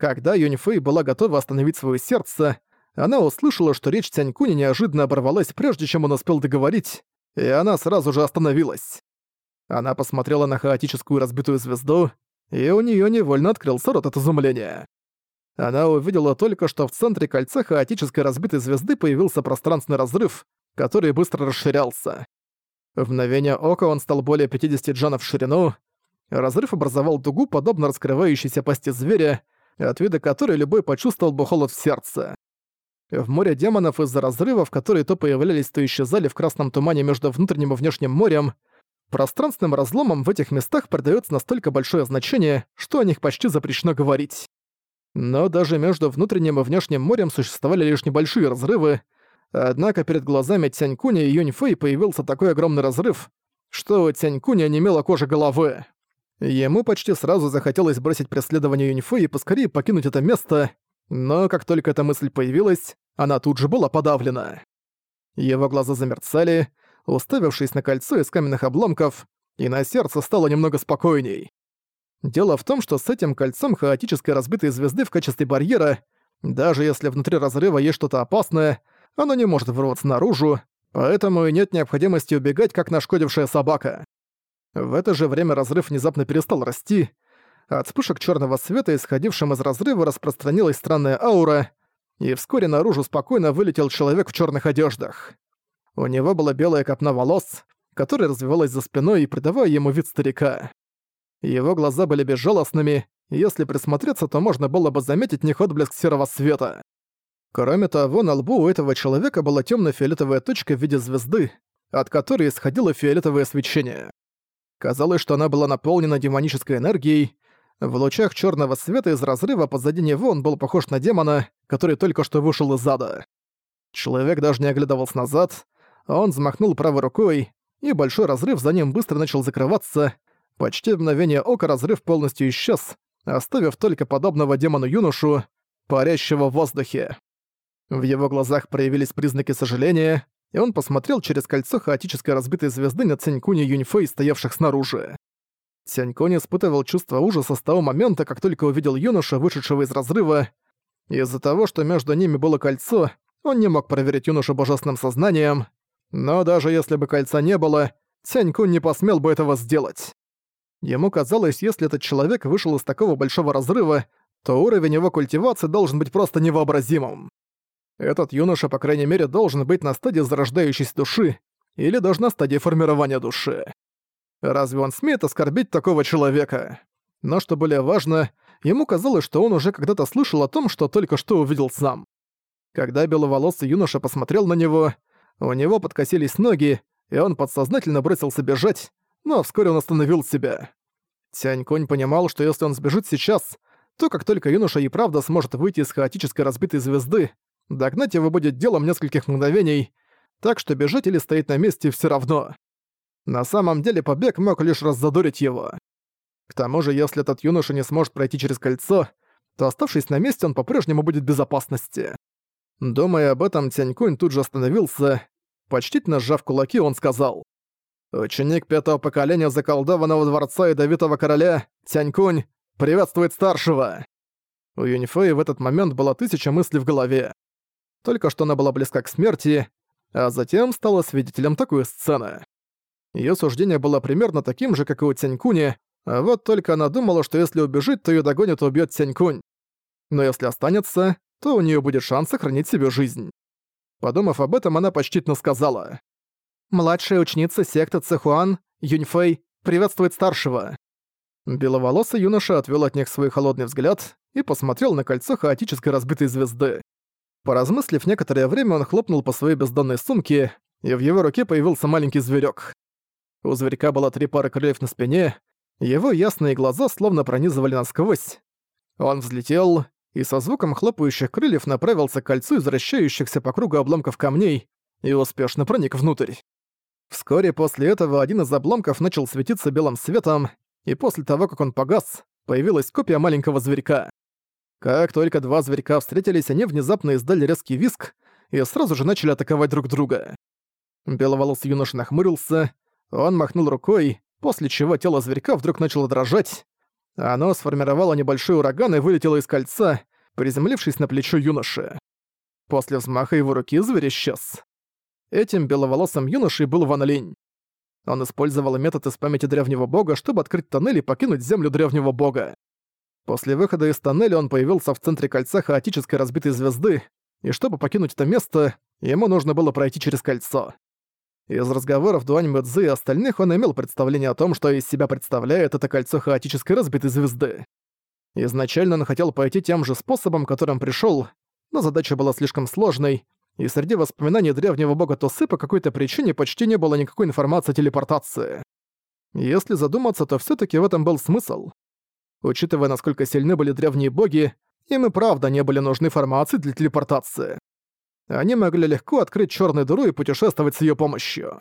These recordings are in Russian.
Когда Юньфэй была готова остановить свое сердце, она услышала, что речь Тянькуни неожиданно оборвалась, прежде чем он успел договорить, и она сразу же остановилась. Она посмотрела на хаотическую разбитую звезду, и у неё невольно открылся рот от изумления. Она увидела только, что в центре кольца хаотической разбитой звезды появился пространственный разрыв, который быстро расширялся. В мгновение ока он стал более 50 джанов в ширину. Разрыв образовал дугу, подобно раскрывающейся пасти зверя, от вида которой любой почувствовал бы холод в сердце. В море демонов из-за разрывов, которые то появлялись, то исчезали в красном тумане между внутренним и внешним морем, пространственным разломам в этих местах придается настолько большое значение, что о них почти запрещено говорить. Но даже между внутренним и внешним морем существовали лишь небольшие разрывы, однако перед глазами Тянькуня и Юньфэй появился такой огромный разрыв, что у Тянькуня немела кожа головы. Ему почти сразу захотелось бросить преследование Юньфэй и поскорее покинуть это место, но как только эта мысль появилась, она тут же была подавлена. Его глаза замерцали, уставившись на кольцо из каменных обломков, и на сердце стало немного спокойней. Дело в том, что с этим кольцом хаотической разбитой звезды в качестве барьера, даже если внутри разрыва есть что-то опасное, оно не может вырваться наружу, поэтому и нет необходимости убегать, как нашкодившая собака. В это же время разрыв внезапно перестал расти, от вспышек черного света, исходившим из разрыва, распространилась странная аура, и вскоре наружу спокойно вылетел человек в черных одеждах. У него была белая копна волос, которая развивалась за спиной и придавая ему вид старика. Его глаза были безжалостными, и если присмотреться, то можно было бы заметить них отблеск серого света. Кроме того, на лбу у этого человека была темно-фиолетовая точка в виде звезды, от которой исходило фиолетовое свечение. Казалось, что она была наполнена демонической энергией, в лучах черного света из разрыва позади него он был похож на демона, который только что вышел из ада. Человек даже не оглядывался назад, он взмахнул правой рукой, и большой разрыв за ним быстро начал закрываться. Почти в мгновение ока разрыв полностью исчез, оставив только подобного демону-юношу, парящего в воздухе. В его глазах проявились признаки сожаления, и он посмотрел через кольцо хаотической разбитой звезды на Цинькуни Юньфэй, стоявших снаружи. Сяньконь испытывал чувство ужаса с того момента, как только увидел юноша, вышедшего из разрыва. Из-за того, что между ними было кольцо, он не мог проверить юношу божественным сознанием. Но даже если бы кольца не было, Сянькунь не посмел бы этого сделать. Ему казалось, если этот человек вышел из такого большого разрыва, то уровень его культивации должен быть просто невообразимым. Этот юноша, по крайней мере, должен быть на стадии зарождающейся души или даже на стадии формирования души. Разве он смеет оскорбить такого человека? Но что более важно, ему казалось, что он уже когда-то слышал о том, что только что увидел сам. Когда беловолосый юноша посмотрел на него, у него подкосились ноги, и он подсознательно бросился бежать, но вскоре он остановил себя. Тянь-Конь понимал, что если он сбежит сейчас, то как только юноша и правда сможет выйти из хаотической разбитой звезды, догнать его будет делом нескольких мгновений, так что бежать или стоять на месте все равно. На самом деле побег мог лишь раззадорить его. К тому же, если этот юноша не сможет пройти через кольцо, то оставшись на месте, он по-прежнему будет в безопасности. Думая об этом, Тянькунь тут же остановился. Почтительно сжав кулаки, он сказал. «Ученик пятого поколения заколдованного дворца ядовитого короля, Тянькунь, приветствует старшего!» У Юньфэя в этот момент было тысяча мыслей в голове. Только что она была близка к смерти, а затем стала свидетелем такой сцены. Её суждение было примерно таким же, как и у Тянькуни, а вот только она думала, что если убежит, то её догонит и убьёт Тянькунь. Но если останется, то у неё будет шанс сохранить себе жизнь. Подумав об этом, она почтительно сказала. «Младшая ученица секты Цехуан, Юньфэй, приветствует старшего». Беловолосый юноша отвел от них свой холодный взгляд и посмотрел на кольцо хаотической разбитой звезды. Поразмыслив некоторое время, он хлопнул по своей бездонной сумке, и в его руке появился маленький зверёк. У зверька было три пары крыльев на спине, его ясные глаза словно пронизывали насквозь. Он взлетел и со звуком хлопающих крыльев направился к кольцу из вращающихся по кругу обломков камней и успешно проник внутрь. Вскоре после этого один из обломков начал светиться белым светом, и после того, как он погас, появилась копия маленького зверька. Как только два зверька встретились, они внезапно издали резкий виск и сразу же начали атаковать друг друга. Беловолосый юноша нахмурился, он махнул рукой, после чего тело зверька вдруг начало дрожать, Оно сформировало небольшой ураган и вылетело из кольца, приземлившись на плечо юноши. После взмаха его руки зверь исчез. Этим беловолосым юношей был Ван Линь. Он использовал метод из памяти древнего бога, чтобы открыть тоннель и покинуть землю древнего бога. После выхода из тоннеля он появился в центре кольца хаотической разбитой звезды, и чтобы покинуть это место, ему нужно было пройти через кольцо. Из разговоров Дуань Мэцзы и остальных он имел представление о том, что из себя представляет это кольцо хаотической разбитой звезды. Изначально он хотел пойти тем же способом, которым пришел, но задача была слишком сложной, и среди воспоминаний древнего бога Тосы по какой-то причине почти не было никакой информации о телепортации. Если задуматься, то все таки в этом был смысл. Учитывая, насколько сильны были древние боги, им и правда не были нужны формации для телепортации. Они могли легко открыть черную дыру и путешествовать с ее помощью.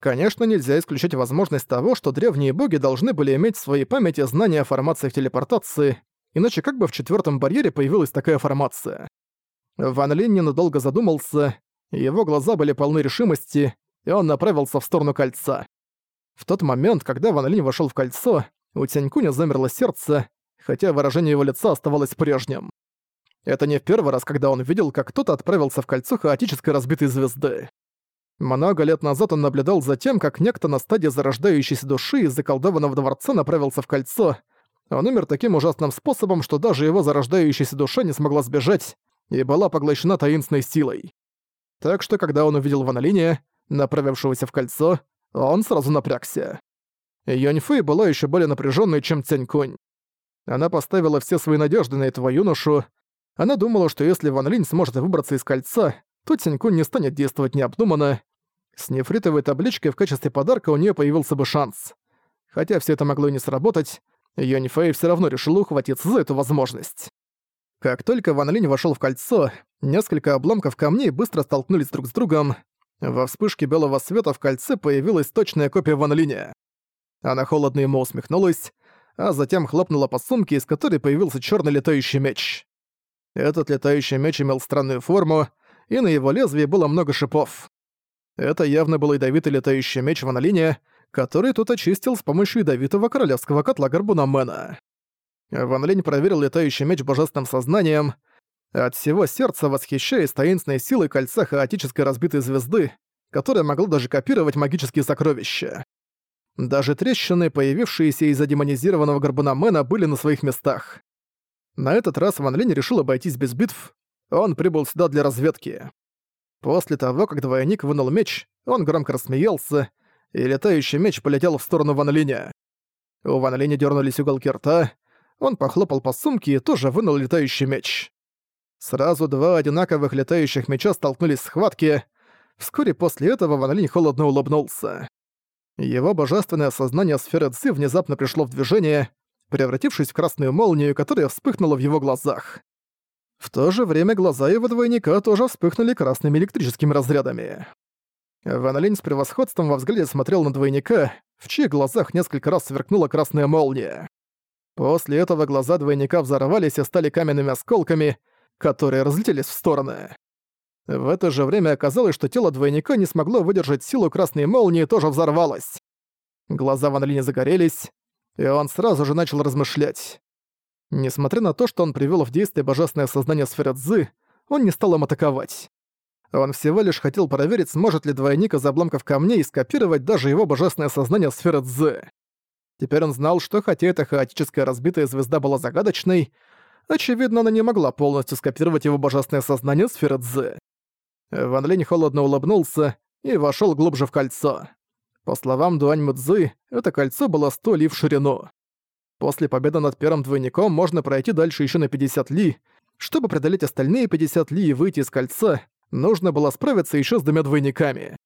Конечно, нельзя исключать возможность того, что древние боги должны были иметь в своей памяти знания о формациях телепортации, иначе как бы в четвертом барьере появилась такая формация. Ван Линь ненадолго задумался, его глаза были полны решимости, и он направился в сторону кольца. В тот момент, когда Ван Линь вошёл в кольцо, у Тянькуня замерло сердце, хотя выражение его лица оставалось прежним. Это не в первый раз, когда он видел, как кто-то отправился в кольцо хаотической разбитой звезды. Много лет назад он наблюдал за тем, как некто на стадии зарождающейся души из заколдованного дворца направился в кольцо. Он умер таким ужасным способом, что даже его зарождающаяся душа не смогла сбежать и была поглощена таинственной силой. Так что, когда он увидел Ван Линя, направившегося в кольцо, он сразу напрягся. Юньфэй была еще более напряженной, чем Цянькунь. Она поставила все свои надежды на этого юношу. Она думала, что если Ван Линь сможет выбраться из кольца, то Цянькунь не станет действовать необдуманно. С нефритовой табличкой в качестве подарка у нее появился бы шанс. Хотя все это могло и не сработать, Юнь Фэй все равно решила ухватиться за эту возможность. Как только Ван Линь вошел в кольцо, несколько обломков камней быстро столкнулись друг с другом. Во вспышке белого света в кольце появилась точная копия Ван Линя. Она холодно ему усмехнулась, а затем хлопнула по сумке, из которой появился черный летающий меч. Этот летающий меч имел странную форму, и на его лезвии было много шипов. Это явно был ядовитый летающий меч Ван Линя, который тут очистил с помощью ядовитого королевского котла Гарбунамена. Ван Линь проверил летающий меч божественным сознанием, от всего сердца восхищаясь таинственной силой кольца хаотической разбитой звезды, которая могла даже копировать магические сокровища. Даже трещины, появившиеся из-за демонизированного Гарбунамена, были на своих местах. На этот раз Ван Линь решил обойтись без битв, он прибыл сюда для разведки. После того, как двойник вынул меч, он громко рассмеялся, и летающий меч полетел в сторону Ван Линя. У Ван Линя дернулись уголки рта, он похлопал по сумке и тоже вынул летающий меч. Сразу два одинаковых летающих меча столкнулись в схватке. Вскоре после этого Ван Линь холодно улыбнулся. Его божественное сознание сферы Ци внезапно пришло в движение, превратившись в красную молнию, которая вспыхнула в его глазах. В то же время глаза его двойника тоже вспыхнули красными электрическими разрядами. Ван Линь с превосходством во взгляде смотрел на двойника, в чьих глазах несколько раз сверкнула красная молния. После этого глаза двойника взорвались и стали каменными осколками, которые разлетелись в стороны. В это же время оказалось, что тело двойника не смогло выдержать силу красной молнии и тоже взорвалось. Глаза Ван Линя загорелись, и он сразу же начал размышлять. Несмотря на то, что он привел в действие божественное сознание сферы Цзы, он не стал им атаковать. Он всего лишь хотел проверить, сможет ли двойник из обломков камней скопировать даже его божественное сознание сферы Цзы. Теперь он знал, что хотя эта хаотическая разбитая звезда была загадочной, очевидно, она не могла полностью скопировать его божественное сознание сферы Цзы. Ван Линь холодно улыбнулся и вошел глубже в кольцо. По словам Дуань Мудзы, это кольцо было 100 ли в ширину. После победы над первым двойником можно пройти дальше еще на 50 ли. Чтобы преодолеть остальные 50 ли и выйти из кольца, нужно было справиться еще с двумя двойниками.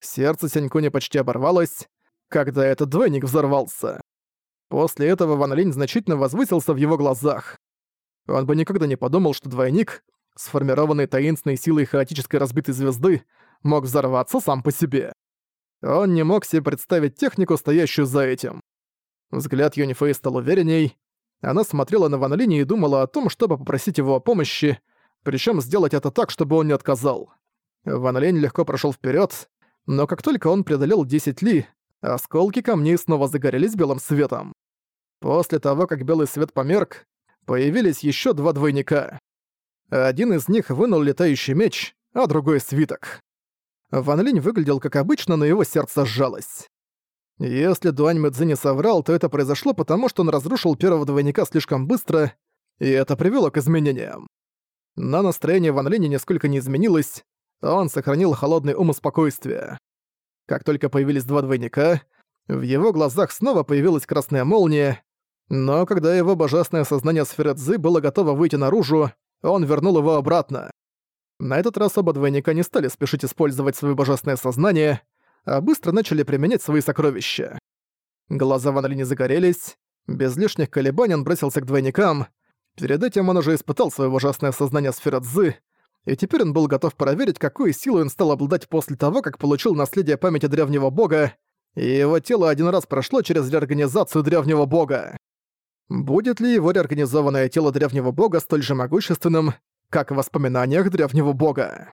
Сердце Сянькуни почти оборвалось, когда этот двойник взорвался. После этого Ван Линь значительно возвысился в его глазах. Он бы никогда не подумал, что двойник, сформированный таинственной силой хаотической разбитой звезды, мог взорваться сам по себе. Он не мог себе представить технику, стоящую за этим. Взгляд Юнифей стал уверенней. Она смотрела на Ван Линь и думала о том, чтобы попросить его о помощи, причем сделать это так, чтобы он не отказал. Ван Линь легко прошел вперед, но как только он преодолел 10 ли, осколки камней снова загорелись белым светом. После того, как белый свет померк, появились еще два двойника. Один из них вынул летающий меч, а другой — свиток. Ван Линь выглядел как обычно, но его сердце сжалось. Если Дуань Мэдзи не соврал, то это произошло потому, что он разрушил первого двойника слишком быстро, и это привело к изменениям. Но настроение Ван Линя нисколько не изменилось, он сохранил холодный ум и спокойствие. Как только появились два двойника, в его глазах снова появилась красная молния, но когда его божественное сознание сферы Цзы было готово выйти наружу, он вернул его обратно. На этот раз оба двойника не стали спешить использовать свое божественное сознание, а быстро начали применять свои сокровища. Глаза Ван Линь загорелись, без лишних колебаний он бросился к двойникам. Перед этим он уже испытал свое божественное сознание сферы Цзы, и теперь он был готов проверить, какой силой он стал обладать после того, как получил наследие памяти древнего бога, и его тело один раз прошло через реорганизацию древнего бога. Будет ли его реорганизованное тело древнего бога столь же могущественным, как в воспоминаниях древнего бога?